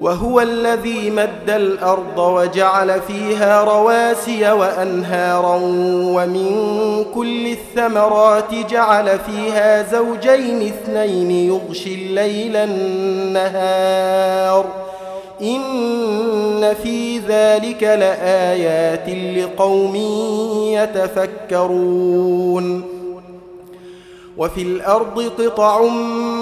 وهو الذي مد الأرض وجعل فيها رواسي وأنهارا ومن كل الثمرات جعل فيها زوجين اثنين يغشي الليل النهار. إن في ذلك لآيات لقوم يتفكرون. وفي الأرض قطع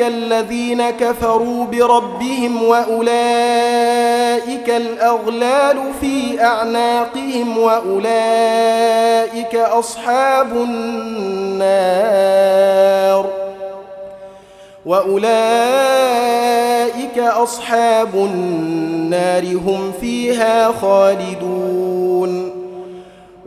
الذين كفروا بربهم وأولئك الأغلال في أعناقهم وأولئك أصحاب النار وأولئك أصحاب النار هم فيها خالدون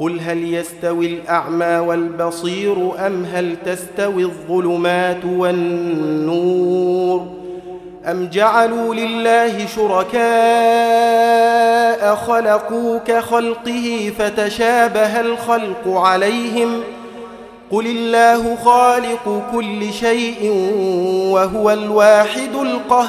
قل هل يستوي الأعمى والبصير أم هل تستوي الظلمات والنور أم جعلوا لله شركاء خلقوا كخلقه فتشابه الخلق عليهم ۖ قل الله خالق كل شيء وهو الواحد القهار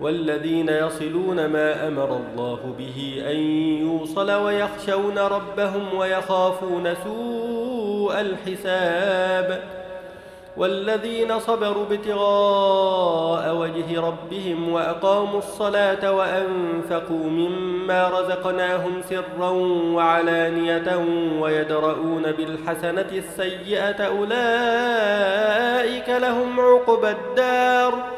والذين يصلون ما أمر الله به أن يوصل ويخشون ربهم ويخافون سوء الحساب والذين صبروا ابتغاء وجه ربهم وأقاموا الصلاة وأنفقوا مما رزقناهم سرا وعلانية ويدرؤون بالحسنة السيئة أولئك لهم عقبى الدار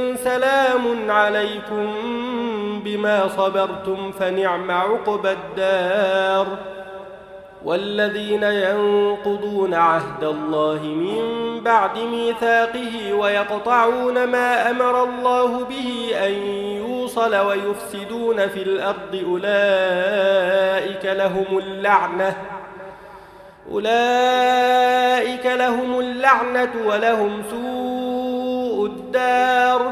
سلام عليكم بما صبرتم فنعم عقبى الدار. والذين ينقضون عهد الله من بعد ميثاقه ويقطعون ما أمر الله به أن يوصل ويفسدون في الأرض أولئك لهم اللعنة أولئك لهم اللعنة ولهم سوء الدار.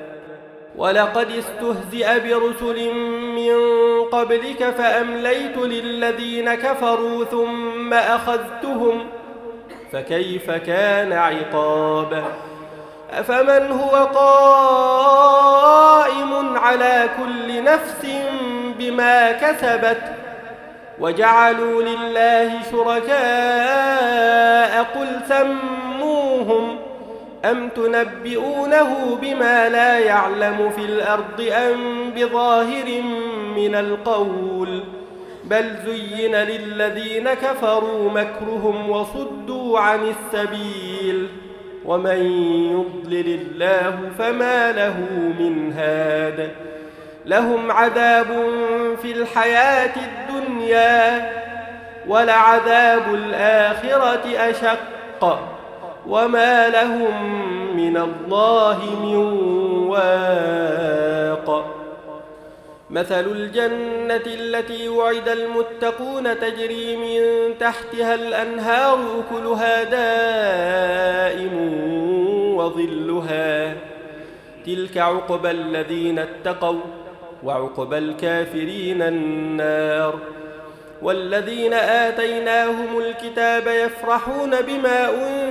ولقد استهزئ برسل من قبلك فأمليت للذين كفروا ثم أخذتهم فكيف كان عقاب؟ أفمن هو قائم على كل نفس بما كسبت وجعلوا لله شركاء قل سموهم أم تنبئونه بما لا يعلم في الأرض أم بظاهر من القول؟ بل زين للذين كفروا مكرهم وصدوا عن السبيل. ومن يضلل الله فما له من هاد. لهم عذاب في الحياة الدنيا ولعذاب الآخرة أشق. وما لهم من الله من واق مثل الجنة التي وعد المتقون تجري من تحتها الأنهار أكلها دائم وظلها تلك عقبى الذين اتقوا وعقبى الكافرين النار والذين آتيناهم الكتاب يفرحون بما أنزل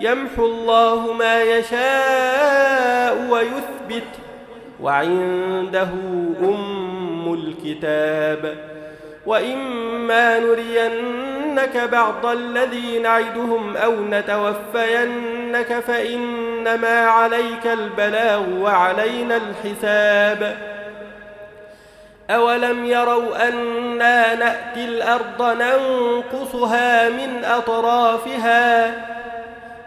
يمحو الله ما يشاء ويثبت وعنده أم الكتاب. وإما نرينك بعض الذي نعدهم أو نتوفينك فإنما عليك البلاغ وعلينا الحساب. أولم يروا أنا نأتي الأرض ننقصها من أطرافها